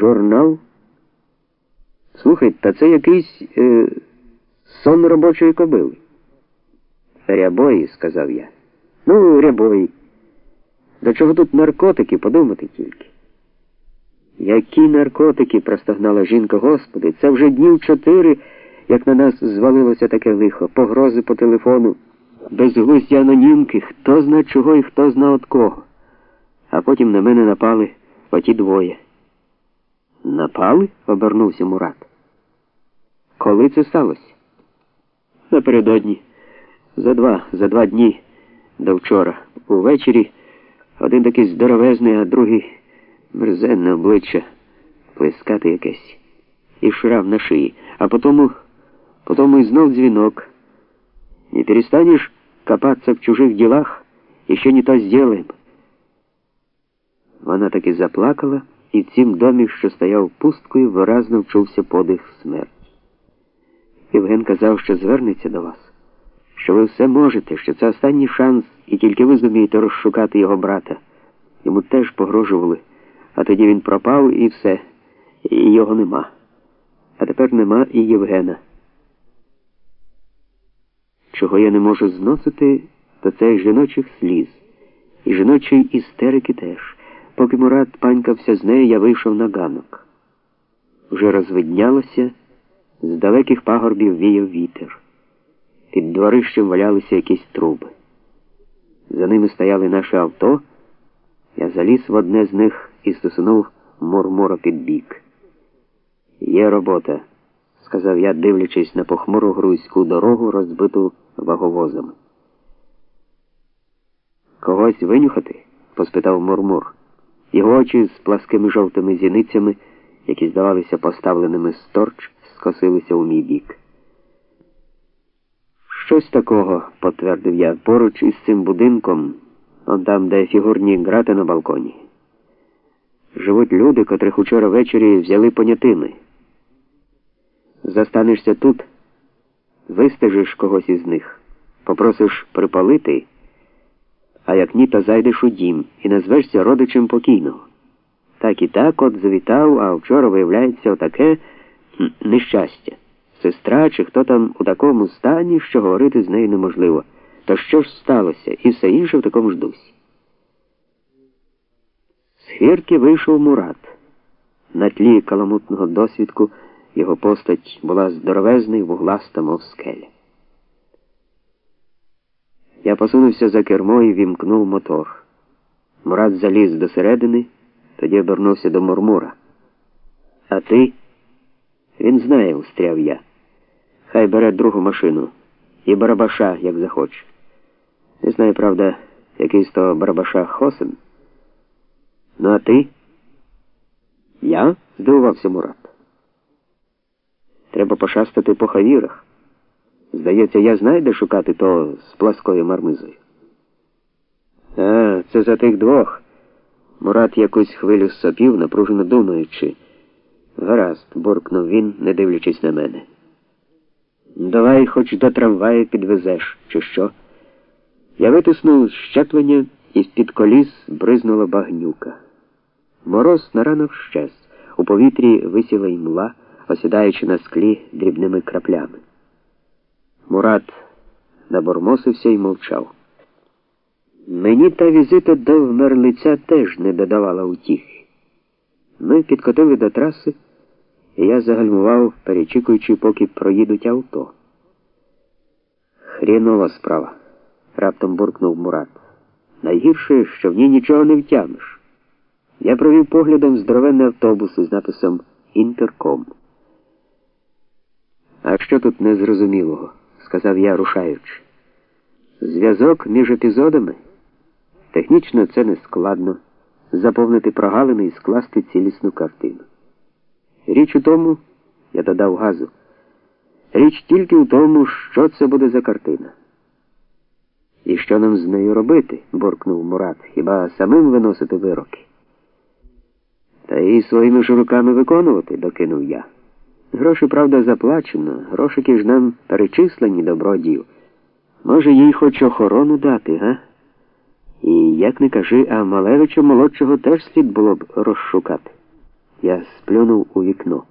Журнал? Слухай, та це якийсь е, сон робочої кобили. Рябої, сказав я. Ну, рябої. До чого тут наркотики, подумати тільки. Які наркотики, простогнала жінка, господи, це вже днів чотири, як на нас звалилося таке лихо, погрози по телефону, безглузді анонімки, хто зна чого і хто зна от кого. А потім на мене напали оті двоє. Напали? обернувся Мурат. Коли це сталося? Напередодні. За два, за два дні до вчора. Увечері один такий здоровезний, а другий мерзенне обличчя, плескати якесь, і шрам на шиї, а потім, потім і знов дзвінок. Не перестанешь копаться в чужих ділах, еще не то сделаем. Вона таки заплакала, і в цім домі, що стояв пусткою, виразно вчувся подих смерті. Євген казав, що звернеться до вас, що ви все можете, що це останній шанс, і тільки ви зумієте розшукати його брата. Йому теж погрожували, а тоді він пропав і все, і його нема. А тепер нема і Євгена. Чого я не можу зносити, то це жіночих сліз, і жіночої істерики теж. Поки Мурат панькався з нею, я вийшов на ганок. Вже розвиднялося, з далеких пагорбів віяв вітер. Під дворищем валялися якісь труби. За ними стояли наші авто. Я заліз в одне з них і стосунув мурмура під бік. Є робота, сказав я, дивлячись на похмуру грузьку дорогу, розбиту ваговозами. Когось винюхати? поспитав Мурмур. Його очі з пласкими жовтими зіницями, які здавалися поставленими сторч, скосилися у мій бік. Щось такого, потвердив я, поруч із цим будинком, он там, де фігурні грати на балконі. Живуть люди, котрих учора ввечері взяли понятими. Застанешся тут, вистежиш когось із них, попросиш припалити, а як ні, то зайдеш у дім і назвешся родичем покійного. Так і так от завітав, а вчора виявляється отаке нещастя. Сестра чи хто там у такому стані, що говорити з нею неможливо. То що ж сталося, і все інше в такому ж дусі. З хвірки вийшов Мурат. На тлі каламутного досвідку його постать була здоровезна і вугласта, мов скеля. Я посунувся за кермо і вімкнув мотор. Мурат заліз до середини, тоді обернувся до Мурмура. А ти? Він знає, устряв я. Хай бере другу машину і барабаша, як захоче. Не знаю, правда, який з того барабаша Хосен. Ну, а ти? Я? здивувався Мурат. Треба пошастати по хавірах. Здається, я знаю, де шукати того з пласкою мармизою. А, це за тих двох. Мурат якусь хвилю сопів, напружено думаючи. Гаразд, буркнув він, не дивлячись на мене. Давай хоч до трамваю підвезеш, чи що. Я витиснув щеплення і з-під коліс бризнула багнюка. Мороз на ранок щез. У повітрі висіла імла, осідаючи на склі дрібними краплями. Мурат набормосився і мовчав. Мені та візита до вмерлиця теж не додавала утіхи. Ми підкотили до траси, і я загальмував, перечікуючи, поки проїдуть авто. Хрінова справа, раптом буркнув Мурат. Найгірше, що в ній нічого не втягнеш. Я провів поглядом здоровенний автобус із написом Інтерком. А що тут незрозумілого? Сказав я, рушаючи. Зв'язок між епізодами. Технічно це не складно заповнити прогалини і скласти цілісну картину. Річ у тому, я додав газу, річ тільки в тому, що це буде за картина. І що нам з нею робити? буркнув Мурат, хіба самим виносити вироки? Та і своїми ж руками виконувати, докинув я. Гроші, правда, заплачено, грошики ж нам перечислені добродію. Може, їй хоч охорону дати, га? І як не кажи, а Малевича молодшого теж слід було б розшукати. Я сплюнув у вікно.